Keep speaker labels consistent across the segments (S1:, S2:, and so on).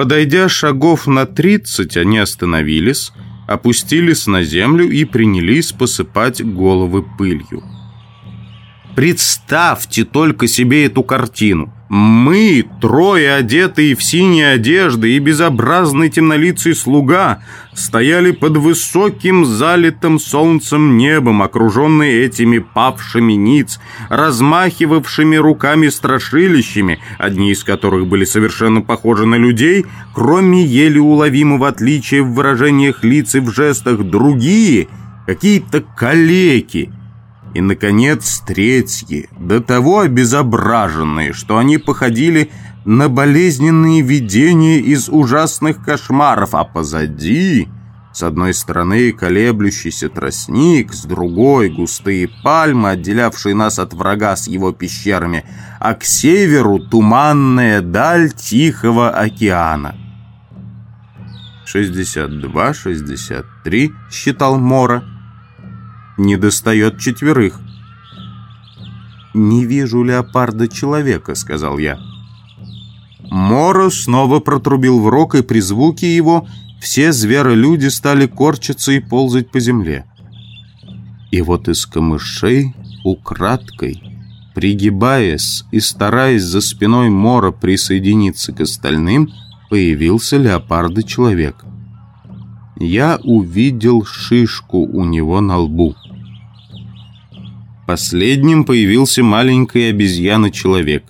S1: Подойдя шагов на тридцать, они остановились, опустились на землю и принялись посыпать головы пылью. Представьте только себе эту картину. Мы, трое одетые в синие одежды и безобразный темнолицый слуга, стояли под высоким залитым солнцем небом, окруженные этими павшими ниц, размахивавшими руками страшилищами, одни из которых были совершенно похожи на людей, кроме еле уловимого отличия в выражениях лиц и в жестах, другие — какие-то калеки — и, наконец, третьи, до того обезображенные, что они походили на болезненные видения из ужасных кошмаров, а позади, с одной стороны, колеблющийся тростник, с другой — густые пальмы, отделявшие нас от врага с его пещерами, а к северу — туманная даль Тихого океана. «62, 63», — считал Мора, — не достает четверых. «Не вижу леопарда-человека», — сказал я. Моро снова протрубил в рог, и при звуке его все зверолюди стали корчиться и ползать по земле. И вот из камышей украдкой, пригибаясь и стараясь за спиной Мора присоединиться к остальным, появился леопарда-человек. Я увидел шишку у него на лбу. Последним появился маленький обезьяна-человек.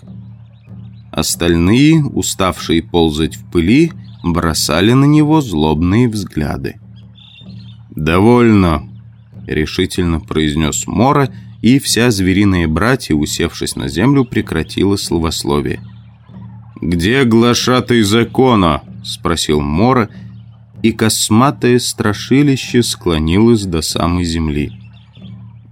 S1: Остальные, уставшие ползать в пыли, бросали на него злобные взгляды. «Довольно», — решительно произнес Мора, и вся звериная братья, усевшись на землю, прекратила словословие. «Где глашатый закона?» — спросил Мора, и косматое страшилище склонилось до самой земли.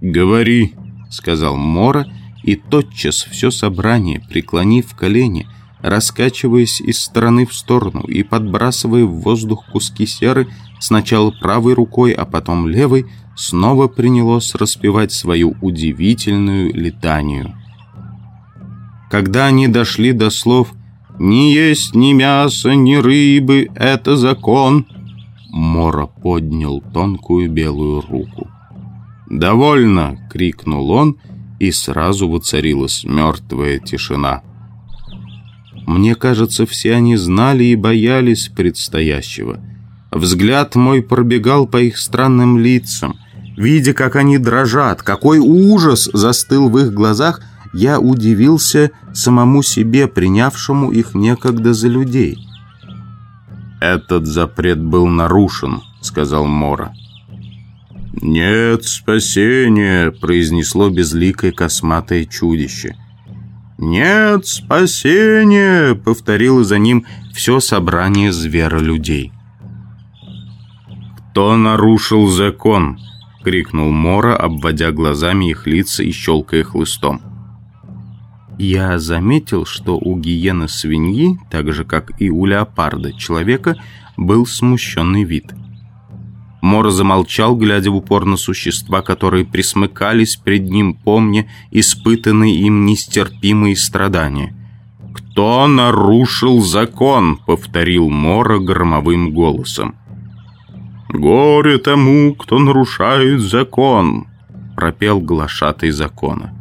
S1: «Говори», — сказал Мора, и тотчас все собрание, преклонив колени, раскачиваясь из стороны в сторону и подбрасывая в воздух куски серы, сначала правой рукой, а потом левой, снова принялось распевать свою удивительную летанию. Когда они дошли до слов «Не есть ни мяса, ни рыбы, это закон», Мора поднял тонкую белую руку. «Довольно!» — крикнул он, и сразу воцарилась мертвая тишина. Мне кажется, все они знали и боялись предстоящего. Взгляд мой пробегал по их странным лицам. Видя, как они дрожат, какой ужас застыл в их глазах, я удивился самому себе, принявшему их некогда за людей. «Этот запрет был нарушен», — сказал Мора. «Нет спасения», — произнесло безликое косматое чудище. «Нет спасения», — повторило за ним все собрание зверолюдей. «Кто нарушил закон?» — крикнул Мора, обводя глазами их лица и щелкая хлыстом. Я заметил, что у гиены-свиньи, так же как и у леопарда человека, был смущенный вид — Мора замолчал, глядя в упор на существа, которые присмыкались пред ним, помня испытанные им нестерпимые страдания. «Кто нарушил закон?» — повторил Мора громовым голосом. «Горе тому, кто нарушает закон!» — пропел глашатый закона.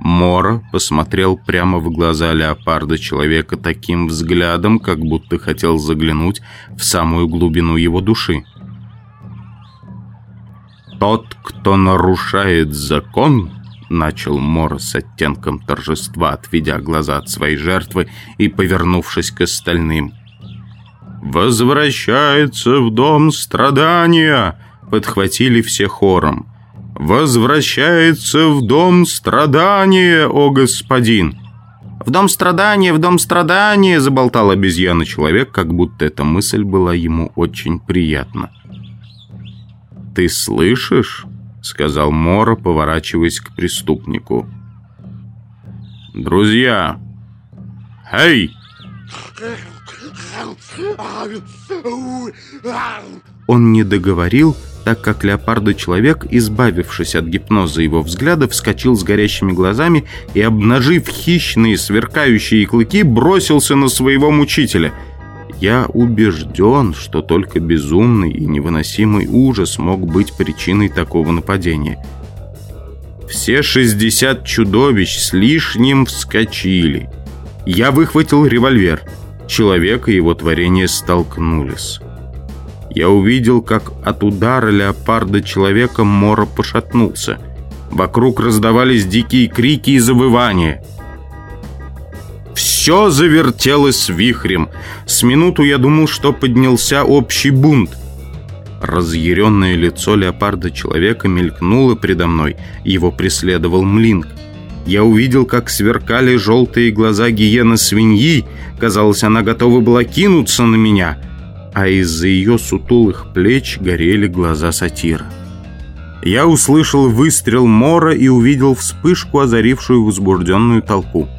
S1: Мора посмотрел прямо в глаза леопарда человека таким взглядом, как будто хотел заглянуть в самую глубину его души. «Тот, кто нарушает закон», — начал Мор с оттенком торжества, отведя глаза от своей жертвы и повернувшись к остальным. «Возвращается в дом страдания», — подхватили все хором. «Возвращается в дом страдания, о господин!» «В дом страдания, в дом страдания!» — заболтал обезьяна-человек, как будто эта мысль была ему очень приятна ты слышишь?» — сказал Мора, поворачиваясь к преступнику. «Друзья! Эй!» Он не договорил, так как леопардо-человек, избавившись от гипноза его взгляда, вскочил с горящими глазами и, обнажив хищные сверкающие клыки, бросился на своего мучителя — я убежден, что только безумный и невыносимый ужас мог быть причиной такого нападения. Все 60 чудовищ с лишним вскочили. Я выхватил револьвер. Человек и его творение столкнулись. Я увидел, как от удара леопарда человека Мора пошатнулся. Вокруг раздавались дикие крики и завывания. Все завертелось вихрем. С минуту я думал, что поднялся общий бунт. Разъяренное лицо леопарда-человека мелькнуло предо мной. Его преследовал Млинг. Я увидел, как сверкали желтые глаза гиены-свиньи. Казалось, она готова была кинуться на меня. А из-за ее сутулых плеч горели глаза сатира. Я услышал выстрел Мора и увидел вспышку, озарившую возбужденную толпу.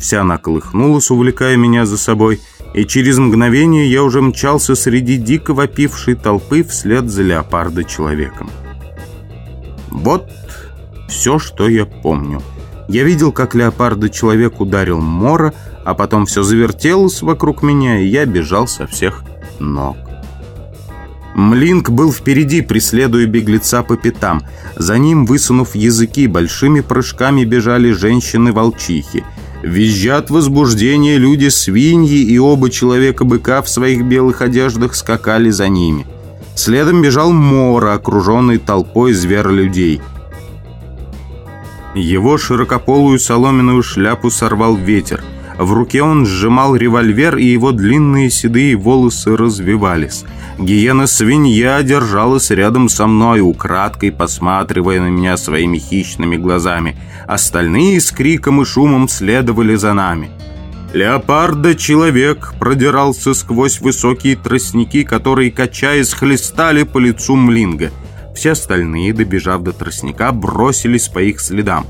S1: Вся она колыхнулась, увлекая меня за собой, и через мгновение я уже мчался среди дико вопившей толпы вслед за леопарда-человеком. Вот все, что я помню. Я видел, как леопарда-человек ударил Мора, а потом все завертелось вокруг меня, и я бежал со всех ног. Млинк был впереди, преследуя беглеца по пятам. За ним, высунув языки, большими прыжками бежали женщины-волчихи – Визжат возбуждение люди-свиньи, и оба человека-быка в своих белых одеждах скакали за ними. Следом бежал Мора, окруженный толпой зверолюдей. Его широкополую соломенную шляпу сорвал ветер. В руке он сжимал револьвер, и его длинные седые волосы развивались. Гиена-свинья держалась рядом со мной, украдкой посматривая на меня своими хищными глазами. Остальные с криком и шумом следовали за нами. Леопарда-человек продирался сквозь высокие тростники, которые, качаясь, хлестали по лицу Млинга. Все остальные, добежав до тростника, бросились по их следам.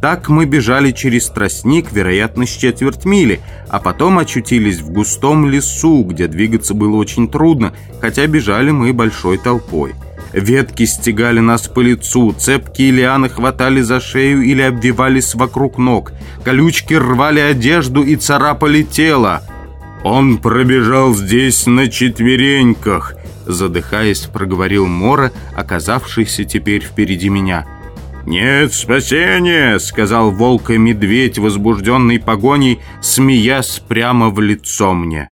S1: Так мы бежали через тростник, вероятно, с четверть мили, а потом очутились в густом лесу, где двигаться было очень трудно, хотя бежали мы большой толпой. Ветки стегали нас по лицу, цепкие лианы хватали за шею или обвивались вокруг ног, колючки рвали одежду и царапали тело. «Он пробежал здесь на четвереньках», задыхаясь, проговорил Мора, оказавшийся теперь впереди меня – «Нет спасения!» — сказал волк и медведь, возбужденный погоней, смеясь прямо в лицо мне.